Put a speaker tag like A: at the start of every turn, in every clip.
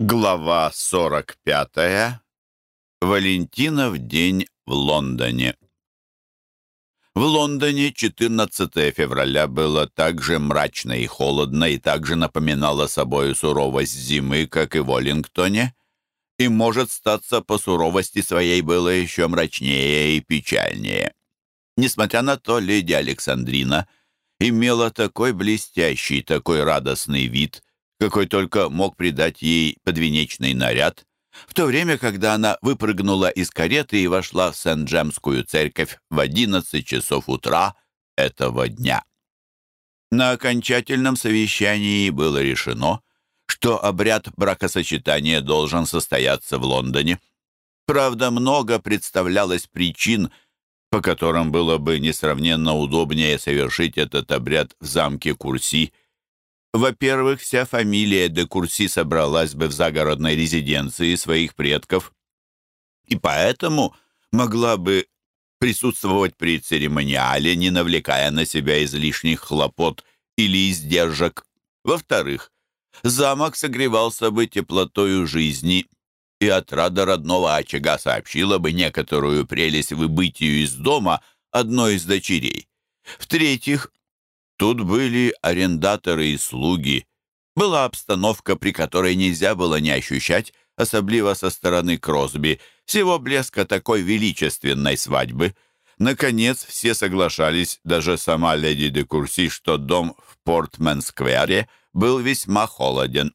A: Глава 45. Валентинов день в Лондоне. В Лондоне 14 февраля было так же мрачно и холодно и так же напоминало собой суровость зимы, как и в Оллингтоне, и, может, статься по суровости своей было еще мрачнее и печальнее. Несмотря на то, леди Александрина имела такой блестящий, такой радостный вид – какой только мог придать ей подвенечный наряд, в то время, когда она выпрыгнула из кареты и вошла в Сент-Джемскую церковь в 11 часов утра этого дня. На окончательном совещании было решено, что обряд бракосочетания должен состояться в Лондоне. Правда, много представлялось причин, по которым было бы несравненно удобнее совершить этот обряд в замке Курси – во-первых, вся фамилия де Курси собралась бы в загородной резиденции своих предков, и поэтому могла бы присутствовать при церемониале, не навлекая на себя излишних хлопот или издержек. Во-вторых, замок согревался бы теплотою жизни, и отрада родного очага сообщила бы некоторую прелесть выбытию из дома одной из дочерей. В-третьих, Тут были арендаторы и слуги. Была обстановка, при которой нельзя было не ощущать, особливо со стороны Кросби, всего блеска такой величественной свадьбы. Наконец, все соглашались, даже сама леди де Курси, что дом в Портмен-сквере был весьма холоден,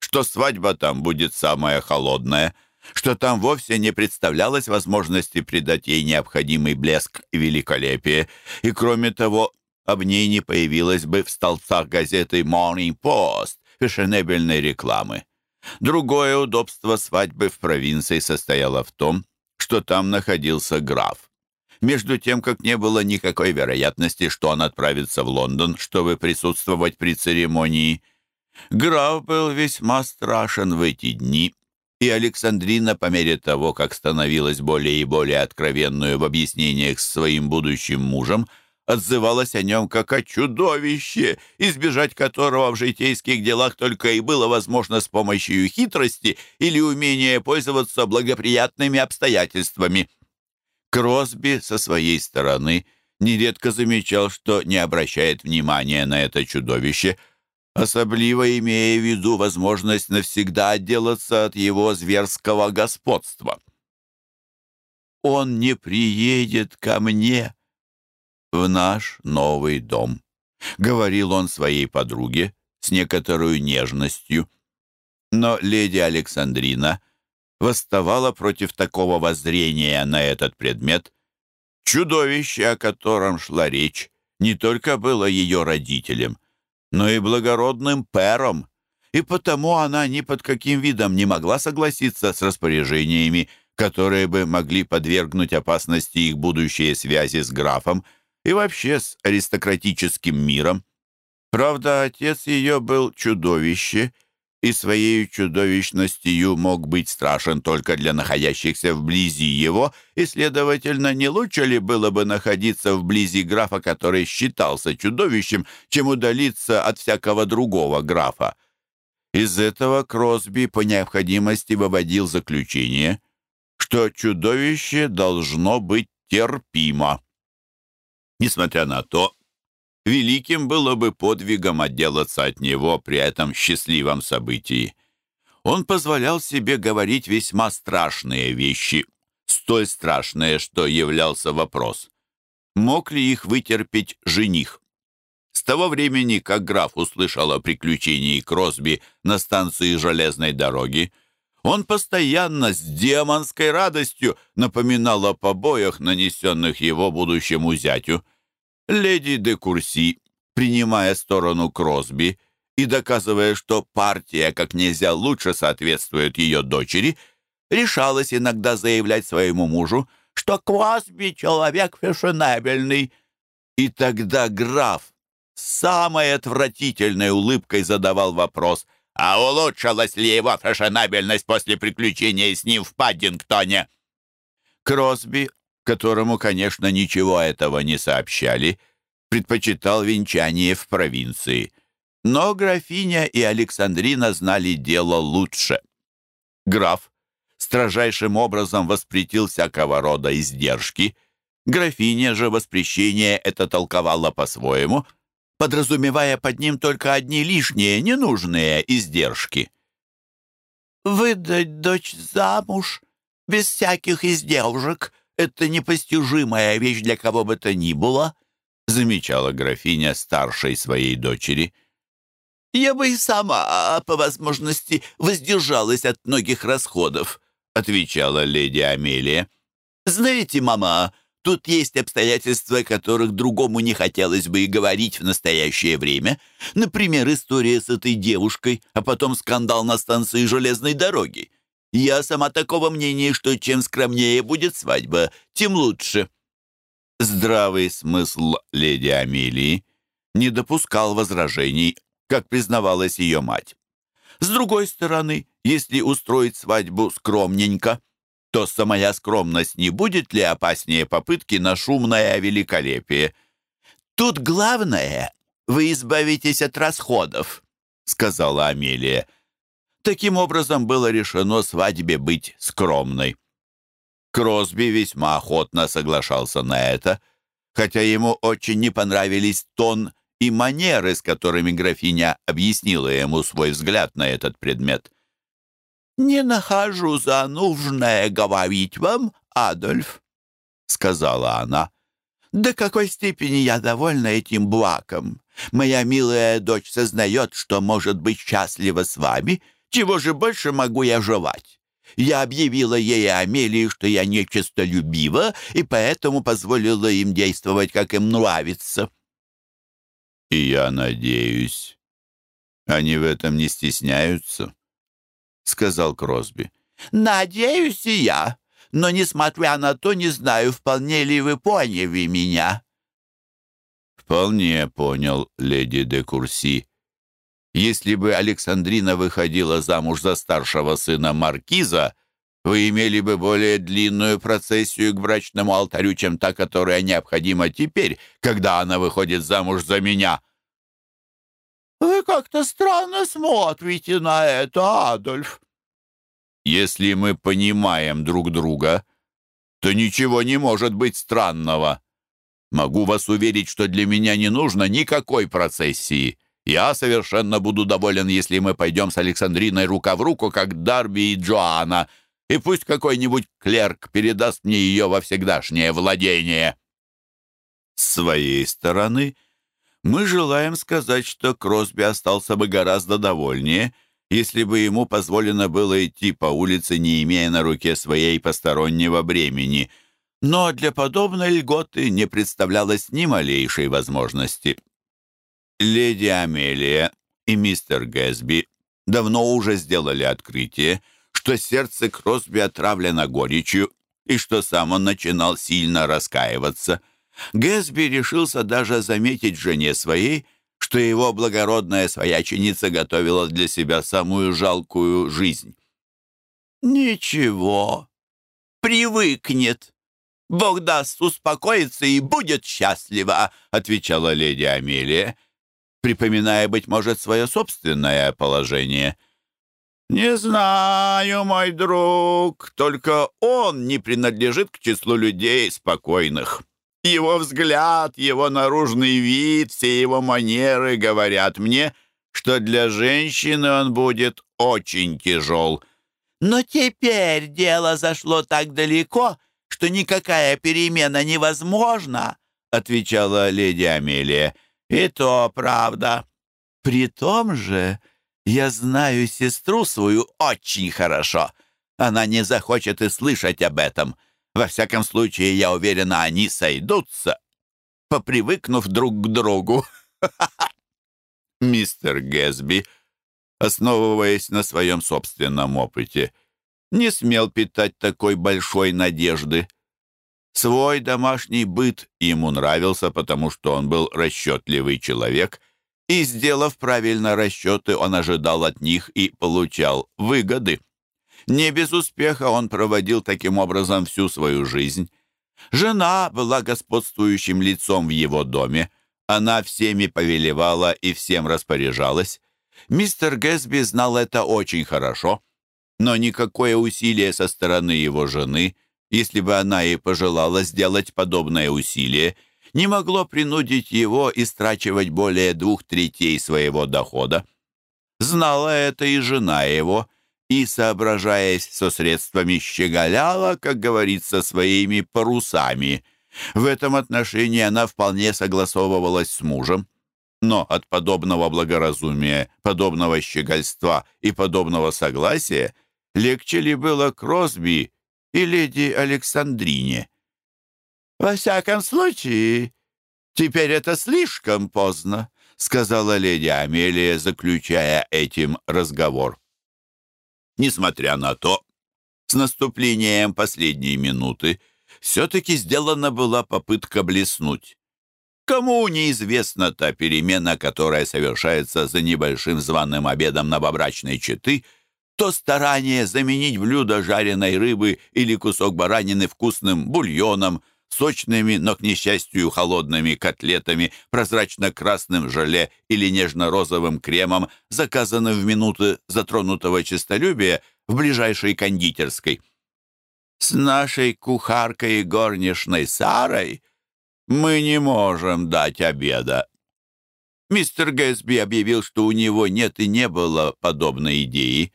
A: что свадьба там будет самая холодная, что там вовсе не представлялось возможности придать ей необходимый блеск и великолепие, и, кроме того, об ней не появилась бы в столбцах газеты Morning Post фешенебельной рекламы. Другое удобство свадьбы в провинции состояло в том, что там находился граф. Между тем, как не было никакой вероятности, что он отправится в Лондон, чтобы присутствовать при церемонии. Граф был весьма страшен в эти дни, и Александрина, по мере того, как становилась более и более откровенную в объяснениях с своим будущим мужем, отзывалась о нем как о чудовище, избежать которого в житейских делах только и было возможно с помощью хитрости или умения пользоваться благоприятными обстоятельствами. Кросби со своей стороны нередко замечал, что не обращает внимания на это чудовище, особливо имея в виду возможность навсегда отделаться от его зверского господства. «Он не приедет ко мне», в наш новый дом», — говорил он своей подруге с некоторой нежностью. Но леди Александрина восставала против такого воззрения на этот предмет. Чудовище, о котором шла речь, не только было ее родителем, но и благородным пером, и потому она ни под каким видом не могла согласиться с распоряжениями, которые бы могли подвергнуть опасности их будущие связи с графом, и вообще с аристократическим миром. Правда, отец ее был чудовище, и своей чудовищностью мог быть страшен только для находящихся вблизи его, и, следовательно, не лучше ли было бы находиться вблизи графа, который считался чудовищем, чем удалиться от всякого другого графа? Из этого Кросби по необходимости выводил заключение, что чудовище должно быть терпимо. Несмотря на то, великим было бы подвигом отделаться от него при этом счастливом событии. Он позволял себе говорить весьма страшные вещи, столь страшные, что являлся вопрос, мог ли их вытерпеть жених. С того времени, как граф услышал о приключении Кросби на станции железной дороги, он постоянно с демонской радостью напоминал о побоях, нанесенных его будущему зятю. Леди де Курси, принимая сторону Кросби и доказывая, что партия как нельзя лучше соответствует ее дочери, решалась иногда заявлять своему мужу, что Кросби человек фешенебельный. И тогда граф с самой отвратительной улыбкой задавал вопрос — а улучшилась ли его фешенабельность после приключения с ним в Паддингтоне? Кросби, которому, конечно, ничего этого не сообщали, предпочитал венчание в провинции. Но графиня и Александрина знали дело лучше. Граф строжайшим образом воспретил всякого рода издержки. Графиня же воспрещение это толковала по-своему, подразумевая под ним только одни лишние, ненужные издержки. «Выдать дочь замуж без всяких издержек — это непостижимая вещь для кого бы то ни было», замечала графиня старшей своей дочери. «Я бы и сама, по возможности, воздержалась от многих расходов», отвечала леди Амелия. «Знаете, мама, тут есть обстоятельства, которых другому не хотелось бы и говорить в настоящее время. Например, история с этой девушкой, а потом скандал на станции железной дороги. Я сама такого мнения, что чем скромнее будет свадьба, тем лучше». Здравый смысл леди Амелии не допускал возражений, как признавалась ее мать. С другой стороны, если устроить свадьбу скромненько, то самая скромность не будет ли опаснее попытки на шумное великолепие? «Тут главное, вы избавитесь от расходов», — сказала Амелия. Таким образом было решено свадьбе быть скромной. Кросби весьма охотно соглашался на это, хотя ему очень не понравились тон и манеры, с которыми графиня объяснила ему свой взгляд на этот предмет. «Не нахожу за нужное говорить вам, Адольф», — сказала она. «До какой степени я довольна этим блаком. Моя милая дочь сознает, что может быть счастлива с вами. Чего же больше могу я желать? Я объявила ей и Амелии, что я нечистолюбива, и поэтому позволила им действовать, как им нравится».
B: «И я надеюсь, они в этом не стесняются», — сказал Кросби.
A: «Надеюсь и я, но, несмотря на то, не знаю, вполне ли вы поняли меня».
B: «Вполне понял, леди де Курси», если бы Александрина выходила замуж за старшего сына маркиза, вы имели бы более длинную процессию к брачному алтарю, чем та, которая необходима теперь, когда она выходит замуж за меня».
A: «Вы как-то странно смотрите на это, Адольф».
B: «Если мы понимаем друг друга, то ничего не может быть странного. Могу вас уверить, что для меня не нужно никакой процессии». Я совершенно буду доволен, если мы пойдем с Александриной рука в руку, как Дарби и Джоанна, и пусть какой-нибудь клерк передаст мне ее во всегдашнее владение».
A: С своей стороны, мы желаем сказать, что Кросби остался бы гораздо довольнее, если бы ему позволено было идти по улице, не имея на руке своей постороннего бремени. Но для подобной льготы не представлялось ни малейшей возможности. Леди Амелия и мистер Гэсби давно уже сделали открытие, что сердце Кросби отравлено горечью и что сам он начинал сильно раскаиваться. Гэсби решился даже заметить жене своей, что его благородная свояченица готовила для себя самую жалкую жизнь. «Ничего, привыкнет. Бог даст успокоиться и будет счастлива», — отвечала леди Амелия припоминая, быть может, свое собственное положение. «Не знаю, мой друг, только он не принадлежит к числу людей спокойных. Его взгляд, его наружный вид, все его манеры говорят мне, что для женщины он будет очень тяжел. Но теперь дело зашло так далеко, что никакая перемена невозможна», — отвечала леди Амелия. «И то правда. При том же я знаю сестру свою очень хорошо. Она не захочет и слышать об этом. Во всяком случае, я уверена, они сойдутся, попривыкнув друг к другу». Мистер Гэсби, основываясь на своем собственном опыте, не смел питать такой большой надежды. Свой домашний быт ему нравился, потому что он был расчетливый человек, и, сделав правильно расчеты, он ожидал от них и получал выгоды. Не без успеха он проводил таким образом всю свою жизнь. Жена была господствующим лицом в его доме. Она всеми повелевала и всем распоряжалась. Мистер Гэсби знал это очень хорошо но никакое усилие со стороны его жены, если бы она и пожелала сделать подобное усилие, не могло принудить его истрачивать более двух третей своего дохода. Знала это и жена его, и, соображаясь со средствами, щеголяла, как говорится, своими парусами. В этом отношении она вполне согласовывалась с мужем. Но от подобного благоразумия, подобного щегольства и подобного согласия легче ли было Кросби и леди Александрине? «Во всяком случае, теперь это слишком поздно», сказала леди Амелия, заключая этим разговор. Несмотря на то, с наступлением последней минуты все-таки сделана была попытка блеснуть. Кому неизвестна та перемена, которая совершается за небольшим званым обедом новобрачной четы, то старание заменить блюдо жареной рыбы или кусок баранины вкусным бульоном, сочными, но, к несчастью, холодными котлетами, прозрачно-красным желе или нежно-розовым кремом, заказанным в минуты затронутого честолюбия в ближайшей кондитерской. «С нашей кухаркой и горничной Сарой мы не можем дать обеда». Мистер Гэтсби объявил, что у него нет и не было подобной идеи.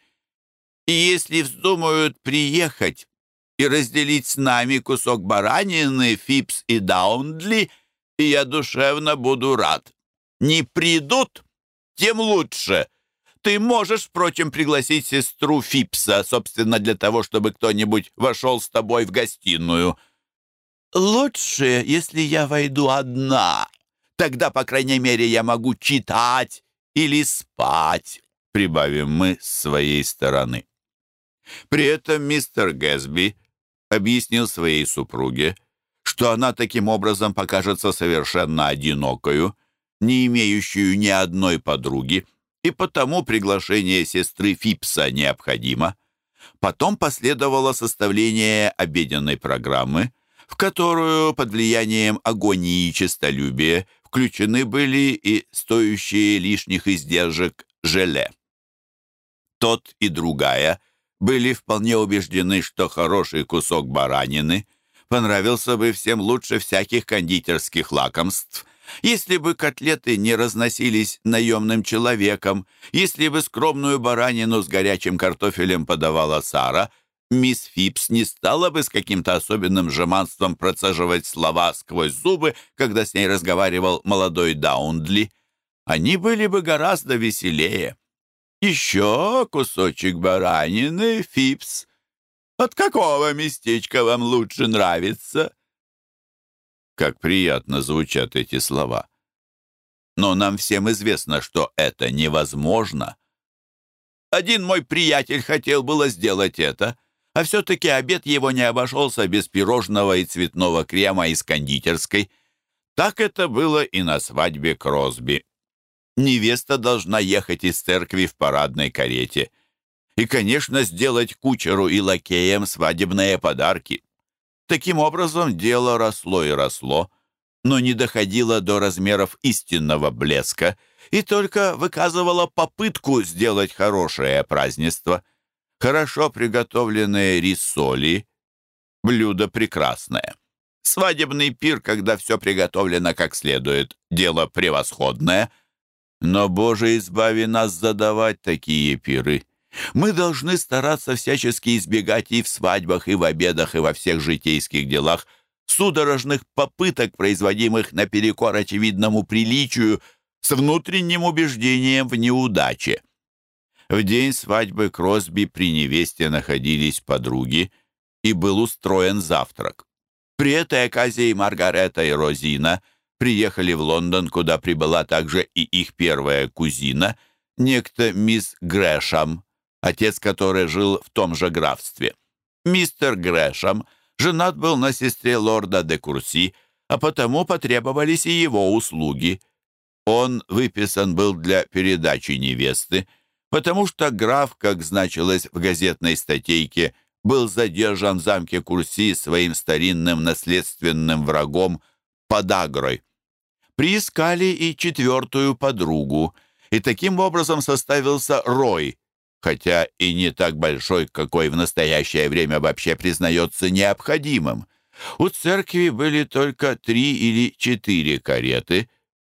A: Если вздумают приехать и разделить с нами кусок баранины, Фипс и Даундли, и я душевно буду рад. Не придут, тем лучше. Ты можешь, впрочем, пригласить сестру Фипса, собственно, для того, чтобы кто-нибудь вошел с тобой в гостиную». «Лучше, если я войду одна. Тогда, по крайней мере, я могу читать или спать», прибавим мы с своей стороны. При этом мистер Гэсби объяснил своей супруге, что она таким образом покажется совершенно одинокою, не имеющую ни одной подруги, и потому приглашение сестры Фипса необходимо. Потом последовало составление обеденной программы, в которую под влиянием агонии и честолюбия включены были и стоящие лишних издержек желе. Тот и другая были вполне убеждены, что хороший кусок баранины понравился бы всем лучше всяких кондитерских лакомств, если бы котлеты не разносились наемным человеком, если бы скромную баранину с горячим картофелем подавала Сара — мисс Фипс не стала бы с каким-то особенным жеманством процеживать слова сквозь зубы, когда с ней разговаривал молодой Даундли. Они были бы гораздо веселее. «Еще кусочек баранины, Фипс. От какого местечка вам лучше нравится?» Как приятно звучат эти слова. Но нам всем известно, что это невозможно. Один мой приятель хотел было сделать это, а все-таки обед его не обошелся без пирожного и цветного крема из кондитерской. Так это было и на свадьбе Кросби. Невеста должна ехать из церкви в парадной карете. И, конечно, сделать кучеру и лакеям свадебные подарки. Таким образом, дело росло и росло, но не доходило до размеров истинного блеска и только выказывало попытку сделать хорошее празднество — Хорошо приготовленные рисоли — блюдо прекрасное. Свадебный пир, когда все приготовлено как следует, дело превосходное. Но, Боже, избави нас задавать такие пиры. Мы должны стараться всячески избегать и в свадьбах, и в обедах, и во всех житейских делах судорожных попыток, производимых наперекор очевидному приличию, с внутренним убеждением в неудаче. В день свадьбы Кросби при невесте находились подруги, и был устроен завтрак. При этой оказии Маргарета и Розина приехали в Лондон, куда прибыла также и их первая кузина, некто мисс Грэшам, отец которой жил в том же графстве. Мистер Грэшам женат был на сестре лорда де Курси, а потому потребовались и его услуги. Он выписан был для передачи невесты, потому что граф, как значилось в газетной статейке, был задержан в замке Курси своим старинным наследственным врагом Подагрой. Приискали и четвертую подругу, и таким образом составился рой, хотя и не так большой, какой в настоящее время вообще признается необходимым. У церкви были только три или четыре кареты,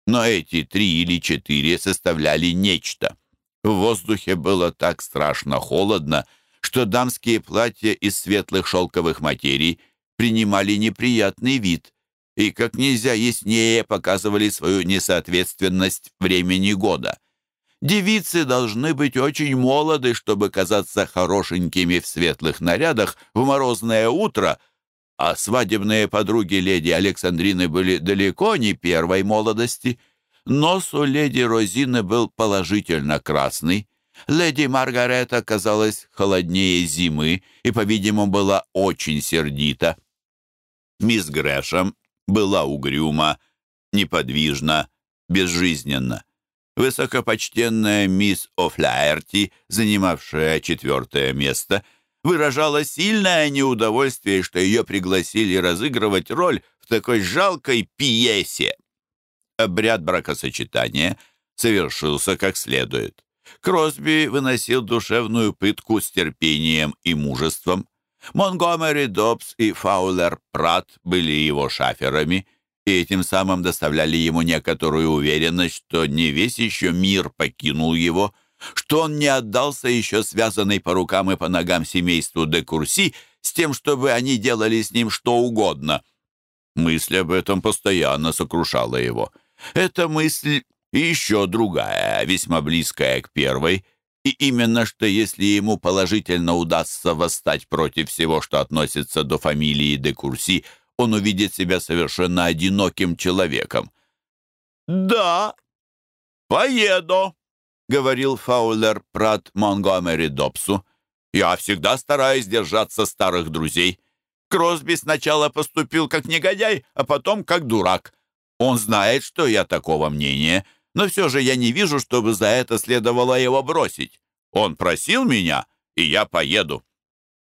A: но эти три или четыре составляли нечто. В воздухе было так страшно холодно, что дамские платья из светлых шелковых материй принимали неприятный вид и как нельзя яснее показывали свою несоответственность времени года. Девицы должны быть очень молоды, чтобы казаться хорошенькими в светлых нарядах в морозное утро, а свадебные подруги леди Александрины были далеко не первой молодости. Нос у леди Розины был положительно красный. Леди Маргарета казалась холоднее зимы и, по-видимому, была очень сердита. Мисс Грэшем была угрюма, неподвижна, безжизненна. Высокопочтенная мисс О'Фляерти, занимавшая четвертое место, выражала сильное неудовольствие, что ее пригласили разыгрывать роль в такой жалкой пьесе. Обряд бракосочетания совершился как следует. Кросби выносил душевную пытку с терпением и мужеством. Монгомери Добс и Фаулер Пратт были его шаферами и этим самым доставляли ему некоторую уверенность, что не весь еще мир покинул его, что он не отдался еще связанной по рукам и по ногам семейству де Курси с тем, чтобы они делали с ним что угодно. Мысль об этом постоянно сокрушала его. Эта мысль и еще другая, весьма близкая к первой — и именно что если ему положительно удастся восстать против всего, что относится до фамилии де Курси, он увидит себя совершенно одиноким человеком. «Да, поеду», — говорил Фаулер Прат Монгомери Добсу. «Я всегда стараюсь держаться старых друзей. Кросби сначала поступил как негодяй, а потом как дурак. Он знает, что я такого мнения» но все же я не вижу, чтобы за это следовало его бросить. Он просил меня, и я поеду».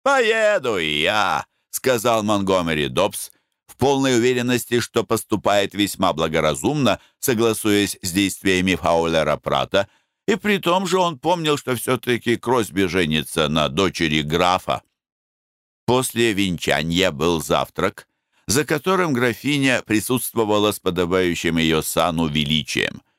A: «Поеду я», — сказал Монгомери Добс, в полной уверенности, что поступает весьма благоразумно, согласуясь с действиями Фаулера Прата, и при том же он помнил, что все-таки Кросби женится на дочери графа. После венчания был завтрак, за которым графиня присутствовала с подобающим ее сану величием —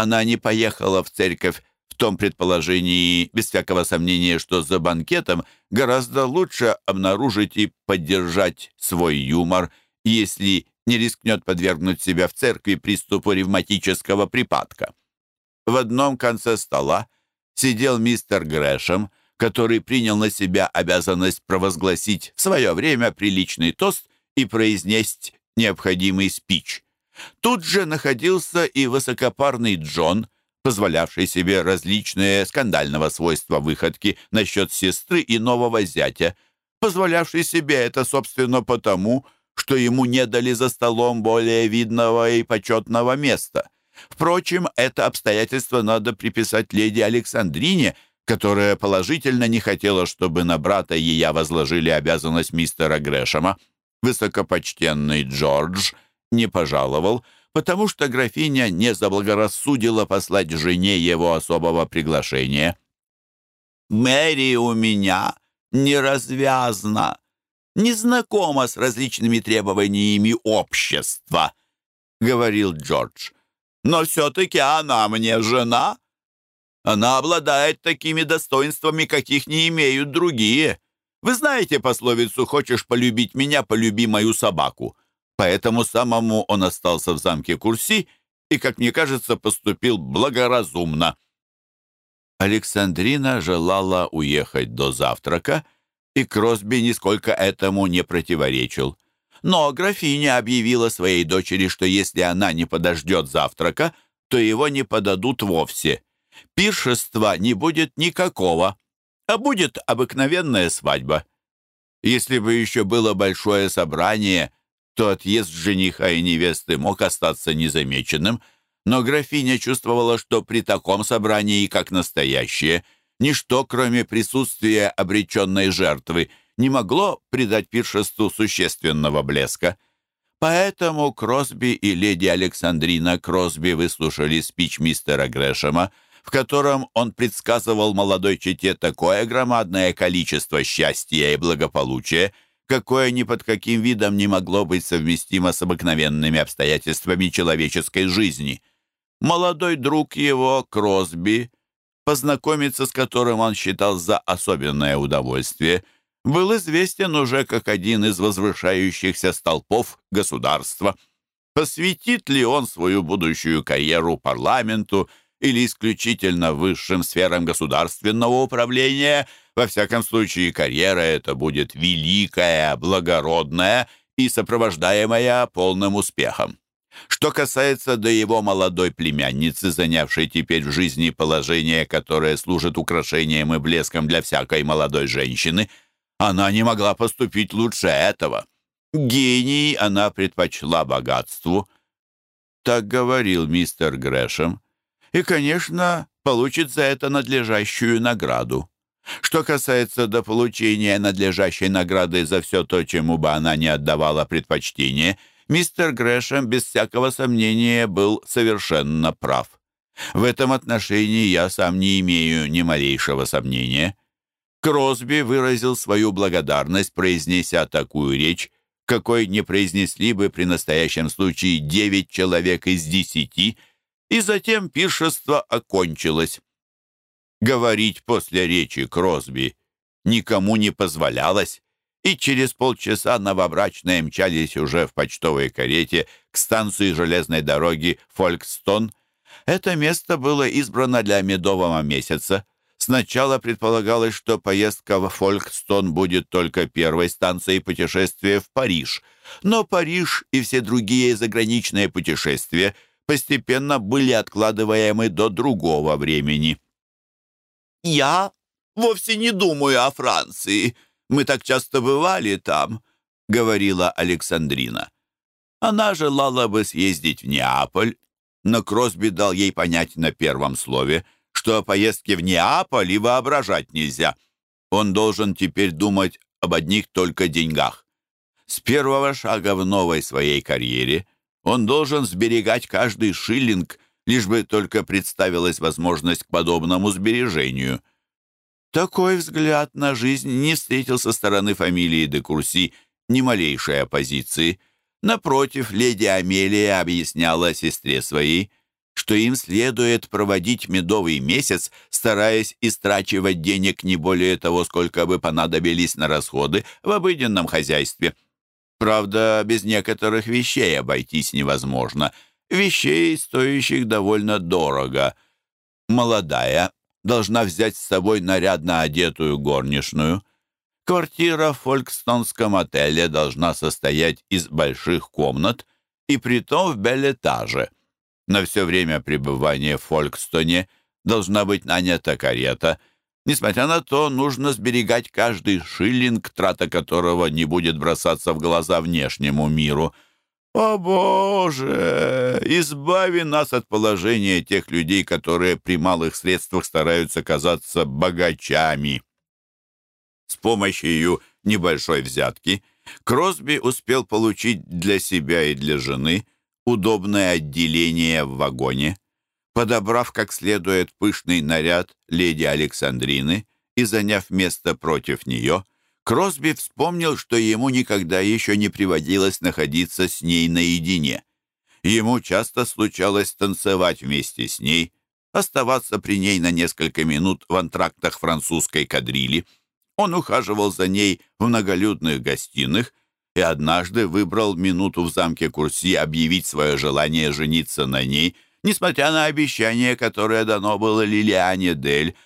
A: она не поехала в церковь в том предположении, без всякого сомнения, что за банкетом гораздо лучше обнаружить и поддержать свой юмор, если не рискнет подвергнуть себя в церкви приступу ревматического припадка. В одном конце стола сидел мистер Грэшем, который принял на себя обязанность провозгласить в свое время приличный тост и произнести необходимый спич. Тут же находился и высокопарный Джон, позволявший себе различные скандального свойства выходки насчет сестры и нового зятя, позволявший себе это, собственно, потому, что ему не дали за столом более видного и почетного места. Впрочем, это обстоятельство надо приписать леди Александрине, которая положительно не хотела, чтобы на брата ее возложили обязанность мистера Грэшема. Высокопочтенный Джордж — не пожаловал, потому что графиня не заблагорассудила послать жене его особого приглашения. «Мэри у меня неразвязна, не знакома с различными требованиями общества», — говорил Джордж. «Но все-таки она мне жена. Она обладает такими достоинствами, каких не имеют другие. Вы знаете пословицу «Хочешь полюбить меня, полюби мою собаку». Поэтому самому он остался в замке Курси и, как мне кажется, поступил благоразумно. Александрина желала уехать до завтрака, и Кросби нисколько этому не противоречил. Но графиня объявила своей дочери, что если она не подождет завтрака, то его не подадут вовсе. Пиршества не будет никакого, а будет обыкновенная свадьба. Если бы еще было большое собрание, то отъезд жениха и невесты мог остаться незамеченным, но графиня чувствовала, что при таком собрании, как настоящее, ничто, кроме присутствия обреченной жертвы, не могло придать пиршеству существенного блеска. Поэтому Кросби и леди Александрина Кросби выслушали спич мистера Грэшема, в котором он предсказывал молодой чете такое громадное количество счастья и благополучия, какое ни под каким видом не могло быть совместимо с обыкновенными обстоятельствами человеческой жизни. Молодой друг его, Кросби, познакомиться с которым он считал за особенное удовольствие, был известен уже как один из возвышающихся столпов государства. Посвятит ли он свою будущую карьеру парламенту или исключительно высшим сферам государственного управления, во всяком случае карьера эта будет великая, благородная и сопровождаемая полным успехом. Что касается до его молодой племянницы, занявшей теперь в жизни положение, которое служит украшением и блеском для всякой молодой женщины, она не могла поступить лучше этого. Гений она предпочла богатству. Так говорил мистер Грэшем. И, конечно, получит за это надлежащую награду. Что касается до получения надлежащей награды за все то, чему бы она не отдавала предпочтение – мистер Грэшем без всякого сомнения был совершенно прав. В этом отношении я сам не имею ни малейшего сомнения. Кросби выразил свою благодарность, произнеся такую речь, какой не произнесли бы при настоящем случае девять человек из десяти, и затем пиршество окончилось. Говорить после речи Кросби никому не позволялось, и через полчаса новобрачные мчались уже в почтовой карете к станции железной дороги Фолькстон. Это место было избрано для медового месяца. Сначала предполагалось, что поездка в Фолькстон будет только первой станцией путешествия в Париж, но Париж и все другие заграничные путешествия постепенно были откладываемы до другого времени. «Я вовсе не думаю о Франции», мы так часто бывали там», — говорила Александрина. Она желала бы съездить в Неаполь, но Кросби дал ей понять на первом слове, что о поездке в Неаполь и воображать нельзя. Он должен теперь думать об одних только деньгах. С первого шага в новой своей карьере он должен сберегать каждый шиллинг, лишь бы только представилась возможность к подобному сбережению — такой взгляд на жизнь не встретил со стороны фамилии де Курси ни малейшей оппозиции. Напротив, леди Амелия объясняла сестре своей, что им следует проводить медовый месяц, стараясь истрачивать денег не более того, сколько бы понадобились на расходы в обыденном хозяйстве. Правда, без некоторых вещей обойтись невозможно. Вещей, стоящих довольно дорого. Молодая, должна взять с собой нарядно одетую горничную. Квартира в Фолькстонском отеле должна состоять из больших комнат и притом в белетаже. На все время пребывания в Фолькстоне должна быть нанята карета. Несмотря на то, нужно сберегать каждый шиллинг, трата которого не будет бросаться в глаза внешнему миру — «О, Боже! Избави нас от положения тех людей, которые при малых средствах стараются казаться богачами!» С помощью небольшой взятки Кросби успел получить для себя и для жены удобное отделение в вагоне. Подобрав как следует пышный наряд леди Александрины и заняв место против нее – Кросби вспомнил, что ему никогда еще не приводилось находиться с ней наедине. Ему часто случалось танцевать вместе с ней, оставаться при ней на несколько минут в антрактах французской кадрили. Он ухаживал за ней в многолюдных гостиных и однажды выбрал минуту в замке Курси объявить свое желание жениться на ней, несмотря на обещание, которое дано было Лилиане Дель,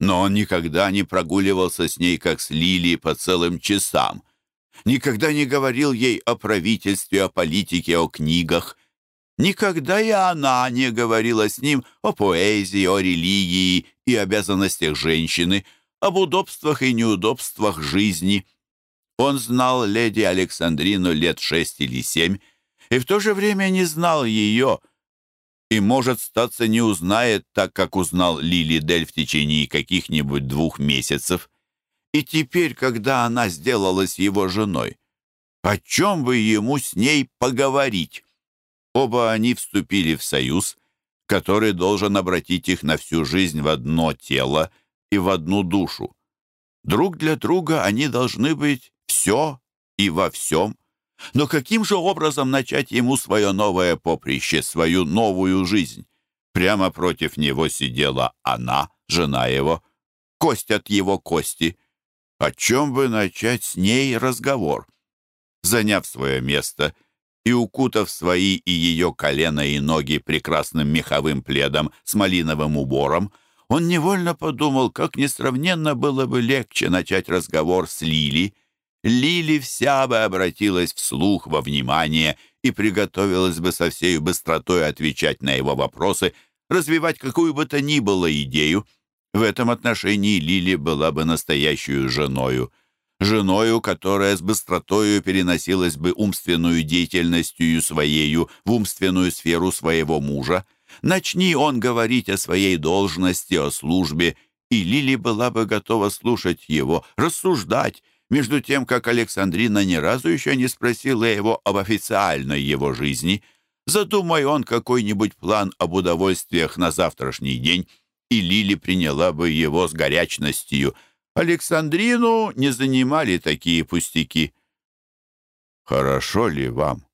A: но он никогда не прогуливался с ней, как с Лили, по целым часам. Никогда не говорил ей о правительстве, о политике, о книгах. Никогда и она не говорила с ним о поэзии, о религии и обязанностях женщины, об удобствах и неудобствах жизни. Он знал леди Александрину лет шесть или семь, и в то же время не знал ее — и, может, статься не узнает, так как узнал Лили Дель в течение каких-нибудь двух месяцев. И теперь, когда она сделалась его женой, о чем бы ему с ней поговорить? Оба они вступили в союз, который должен обратить их на всю жизнь в одно тело и в одну душу. Друг для друга они должны быть все и во всем. Но каким же образом начать ему свое новое поприще, свою новую жизнь? Прямо против него сидела она, жена его, кость от его кости. О чем бы начать с ней разговор? Заняв свое место и укутав свои и ее колено и ноги прекрасным меховым пледом с малиновым убором, он невольно подумал, как несравненно было бы легче начать разговор с Лили. Лили вся бы обратилась вслух во внимание и приготовилась бы со всей быстротой отвечать на его вопросы, развивать какую бы то ни было идею. В этом отношении Лили была бы настоящую женою. Женою, которая с быстротою переносилась бы умственную деятельностью своею в умственную сферу своего мужа. Начни он говорить о своей должности, о службе, и Лили была бы готова слушать его, рассуждать, между тем, как Александрина ни разу еще не спросила его об официальной его жизни. Задумай он какой-нибудь план об удовольствиях на завтрашний день, и Лили приняла бы его с горячностью. Александрину не занимали такие пустяки. «Хорошо ли вам?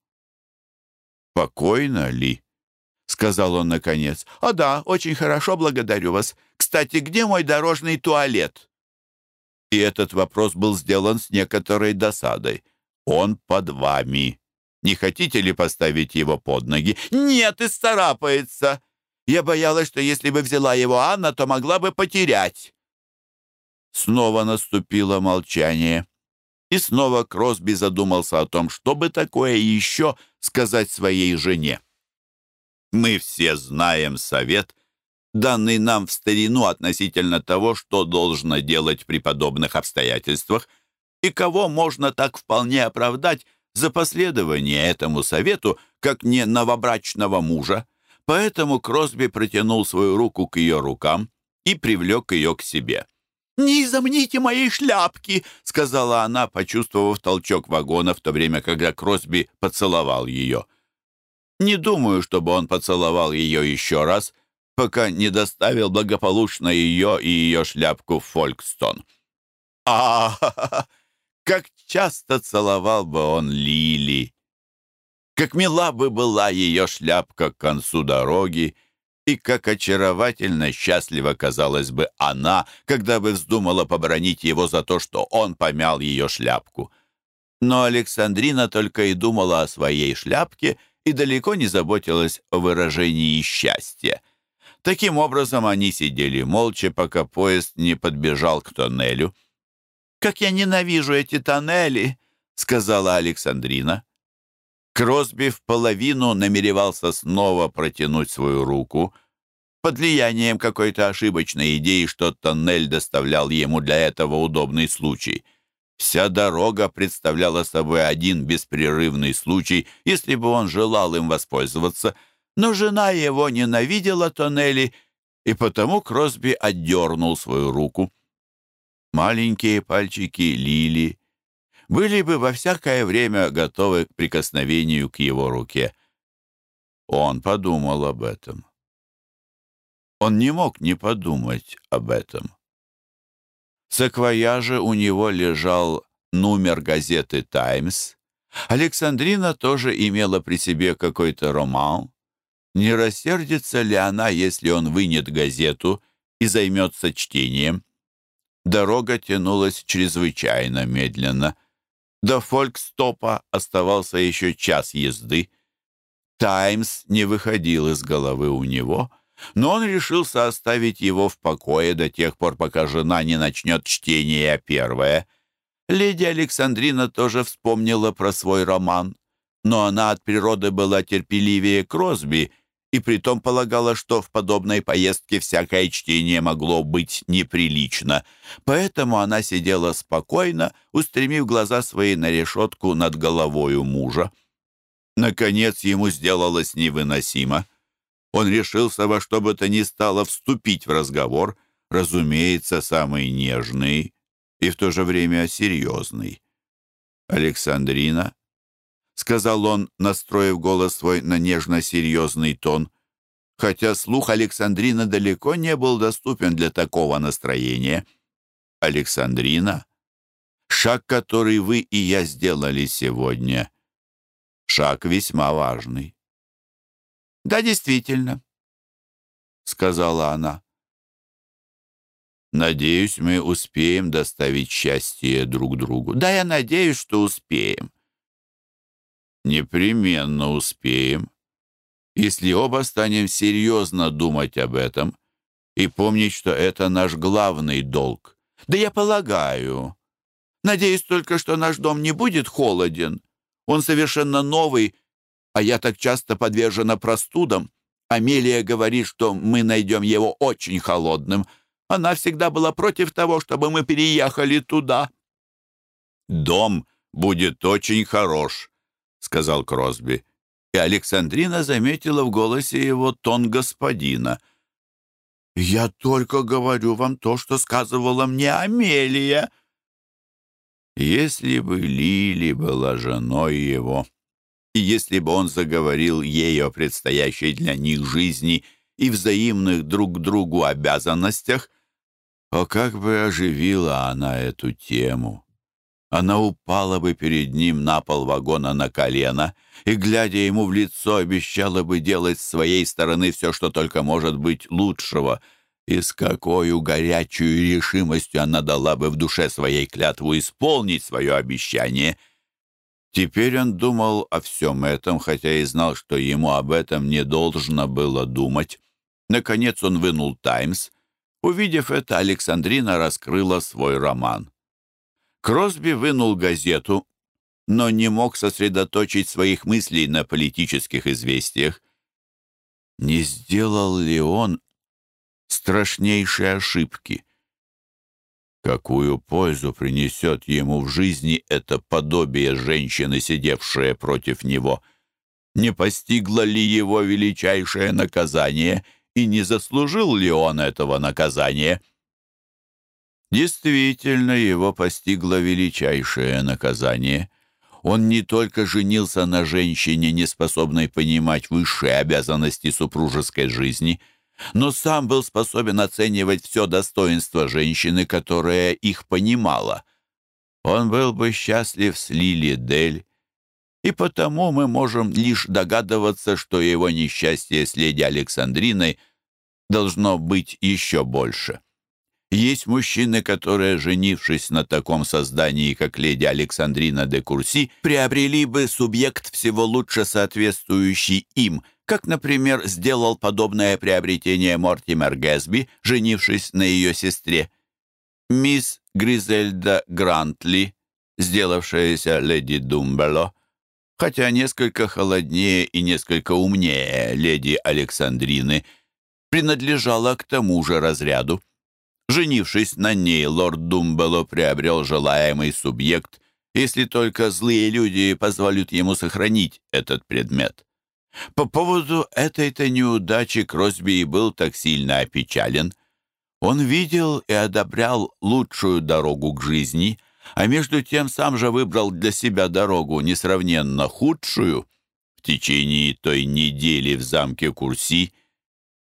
A: Покойно ли?» — сказал он наконец. «О да, очень хорошо, благодарю вас. Кстати, где мой дорожный туалет?» И этот вопрос был сделан с некоторой досадой. «Он под вами. Не хотите ли поставить его под ноги?» «Нет, и старапается. Я боялась, что если бы взяла его Анна, то могла бы потерять». Снова наступило молчание. И снова Кросби задумался о том, что бы такое еще сказать своей жене. Мы все знаем совет, данный нам в старину относительно того, что должно делать при подобных обстоятельствах, и кого можно так вполне оправдать за последование этому совету, как не новобрачного мужа. Поэтому Кросби протянул свою руку к ее рукам и привлек ее к себе. «Не изомните моей шляпки!» — сказала она, почувствовав толчок вагона в то время, когда Кросби поцеловал ее. Не думаю, чтобы он поцеловал ее еще раз, пока не доставил благополучно ее и ее шляпку в Фолькстон. А, -а, -а как часто целовал бы он Лили! Как мила бы была ее шляпка к концу дороги, и как очаровательно счастлива казалась бы она, когда бы вздумала побронить его за то, что он помял ее шляпку. Но Александрина только и думала о своей шляпке — и далеко не заботилась о выражении счастья. Таким образом, они сидели молча, пока поезд не подбежал к тоннелю. «Как я ненавижу эти тоннели!» — сказала Александрина. Кросби в половину намеревался снова протянуть свою руку, под влиянием какой-то ошибочной идеи, что тоннель доставлял ему для этого удобный случай — Вся дорога представляла собой один беспрерывный случай, если бы он желал им воспользоваться. Но жена его ненавидела тоннели, и потому Кросби отдернул свою руку. Маленькие пальчики Лили были бы во всякое время готовы к прикосновению к его руке. Он подумал об этом. Он не мог не подумать об этом. В саквояже у него лежал номер газеты «Таймс». Александрина тоже имела при себе какой-то роман. Не рассердится ли она, если он вынет газету и займется чтением? Дорога тянулась чрезвычайно медленно. До Фолькстопа оставался еще час езды. «Таймс» не выходил из головы у него — но он решился оставить его в покое до тех пор, пока жена не начнет чтение первое. Леди Александрина тоже вспомнила про свой роман, но она от природы была терпеливее Кросби и притом полагала, что в подобной поездке всякое чтение могло быть неприлично. Поэтому она сидела спокойно, устремив глаза свои на решетку над головою мужа. Наконец ему сделалось невыносимо — он решился во что бы то ни стало вступить в разговор, разумеется, самый нежный и в то же время серьезный. «Александрина», — сказал он, настроив голос свой на нежно-серьезный тон, хотя слух Александрина далеко не был доступен для такого настроения. Александрина, шаг, который вы и я сделали сегодня, шаг весьма важный. «Да, действительно», — сказала она. «Надеюсь, мы успеем доставить счастье друг другу». «Да, я надеюсь, что успеем». «Непременно успеем», если оба станем серьезно думать об этом и помнить, что это наш главный долг. Да я полагаю. Надеюсь только, что наш дом не будет холоден. Он совершенно новый, а я так часто подвержена простудам. Амелия говорит, что мы найдем его очень холодным. Она всегда была против того, чтобы мы переехали туда. «Дом будет очень хорош», — сказал Кросби и Александрина заметила в голосе его тон господина. «Я только говорю вам то, что сказывала мне Амелия». Если бы Лили была женой его, и если бы он заговорил ей о предстоящей для них жизни и взаимных друг другу обязанностях, о как бы оживила она эту тему она упала бы перед ним на пол вагона на колено и, глядя ему в лицо, обещала бы делать с своей стороны все, что только может быть лучшего. И с какой горячей решимостью она дала бы в душе своей клятву исполнить свое обещание. Теперь он думал о всем этом, хотя и знал, что ему об этом не должно было думать. Наконец он вынул «Таймс». Увидев это, Александрина раскрыла свой роман. Кросби вынул газету, но не мог сосредоточить своих мыслей на политических известиях. Не сделал ли он страшнейшей ошибки? Какую пользу принесет ему в жизни это подобие женщины, сидевшая против него? Не постигло ли его величайшее наказание, и не заслужил ли он этого наказания? Действительно, его постигло величайшее наказание. Он не только женился на женщине, не способной понимать высшие обязанности супружеской жизни, но сам был способен оценивать все достоинство женщины, которая их понимала. Он был бы счастлив с Лили Дель, и потому мы можем лишь догадываться, что его несчастье с леди Александриной должно быть еще больше. Есть мужчины, которые, женившись на таком создании, как леди Александрина де Курси, приобрели бы субъект всего лучше соответствующий им, как, например, сделал подобное приобретение Мортимер Гэсби, женившись на ее сестре. Мисс Гризельда Грантли, сделавшаяся леди Думбело, хотя несколько холоднее и несколько умнее леди Александрины, принадлежала к тому же разряду. Женившись на ней, лорд Думбело приобрел желаемый субъект, если только злые люди позволят ему сохранить этот предмет. По поводу этой-то неудачи Кросби и был так сильно опечален. Он видел и одобрял лучшую дорогу к жизни, а между тем сам же выбрал для себя дорогу несравненно худшую. В течение той недели в замке Курси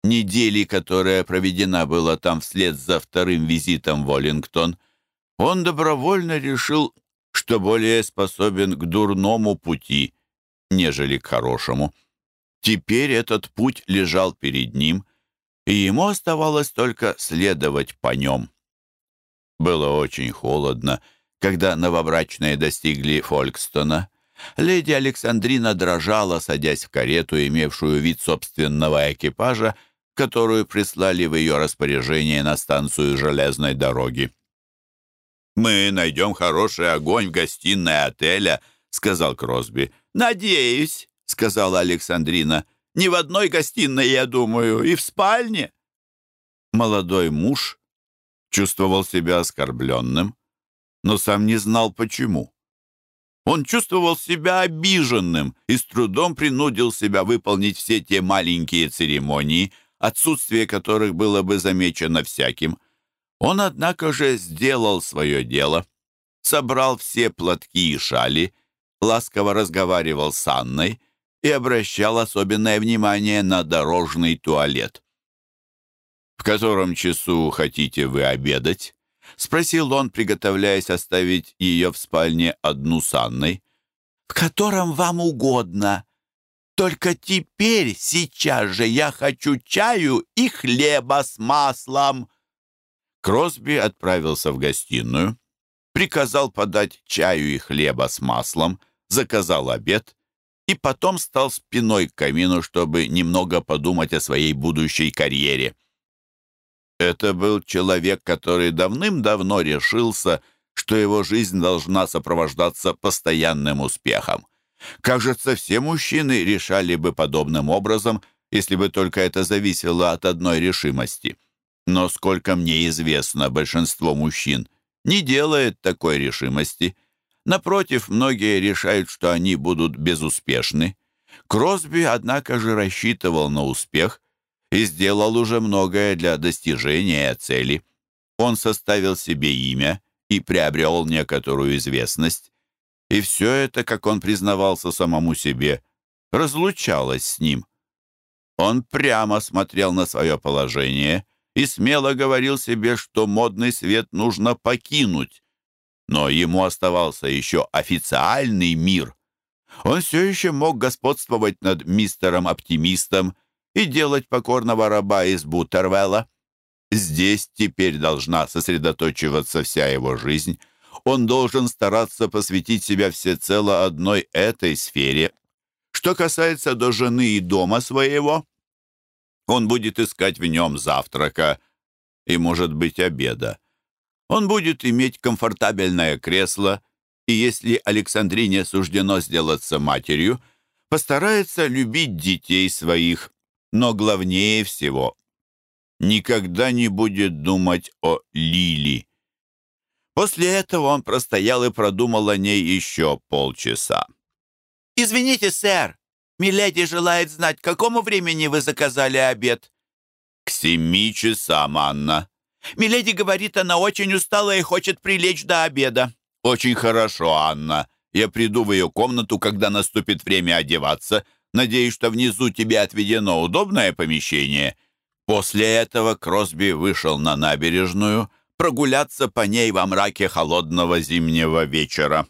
A: недели, которая проведена была там вслед за вторым визитом в Оллингтон, он добровольно решил, что более способен к дурному пути, нежели к хорошему. Теперь этот путь лежал перед ним, и ему оставалось только следовать по нем. Было очень холодно, когда новобрачные достигли Фолькстона. Леди Александрина дрожала, садясь в карету, имевшую вид собственного экипажа, которую прислали в ее распоряжение на станцию железной дороги. «Мы найдем хороший огонь в гостиной отеля», — сказал Кросби. «Надеюсь», — сказала Александрина. «Ни в одной гостиной, я думаю, и в спальне». Молодой муж чувствовал себя оскорбленным, но сам не знал, почему. Он чувствовал себя обиженным и с трудом принудил себя выполнить все те маленькие церемонии, отсутствие которых было бы замечено всяким. Он, однако же, сделал свое дело, собрал все платки и шали, ласково разговаривал с Анной и обращал особенное внимание на дорожный туалет. «В котором часу хотите вы обедать?» — спросил он, приготовляясь оставить ее в спальне одну с Анной. «В котором вам угодно. Только теперь, сейчас же, я хочу чаю и хлеба с маслом». Кросби отправился в гостиную, приказал подать чаю и хлеба с маслом, заказал обед и потом стал спиной к камину, чтобы немного подумать о своей будущей карьере. Это был человек, который давным-давно решился, что его жизнь должна сопровождаться постоянным успехом. Кажется, все мужчины решали бы подобным образом, если бы только это зависело от одной решимости. Но, сколько мне известно, большинство мужчин не делает такой решимости. Напротив, многие решают, что они будут безуспешны. Кросби, однако же, рассчитывал на успех и сделал уже многое для достижения цели. Он составил себе имя и приобрел некоторую известность. И все это, как он признавался самому себе, разлучалось с ним. Он прямо смотрел на свое положение и смело говорил себе, что модный свет нужно покинуть. Но ему оставался еще официальный мир. Он все еще мог господствовать над мистером-оптимистом и делать покорного раба из Буттервелла. Здесь теперь должна сосредоточиваться вся его жизнь. Он должен стараться посвятить себя всецело одной этой сфере. Что касается до жены и дома своего, он будет искать в нем завтрака и, может быть, обеда. Он будет иметь комфортабельное кресло, и если Александрине суждено сделаться матерью, постарается любить детей своих, но главнее всего никогда не будет думать о Лили. После этого он простоял и продумал о ней еще полчаса.
C: «Извините, сэр, миледи желает знать, к какому времени вы заказали обед?»
A: «К семи часам, Анна».
C: «Миледи говорит, она очень устала и хочет прилечь до обеда».
A: «Очень хорошо, Анна. Я приду в ее комнату, когда наступит время одеваться, Надеюсь, что внизу тебе отведено удобное помещение». После этого Кросби вышел на набережную прогуляться по ней во мраке холодного зимнего вечера.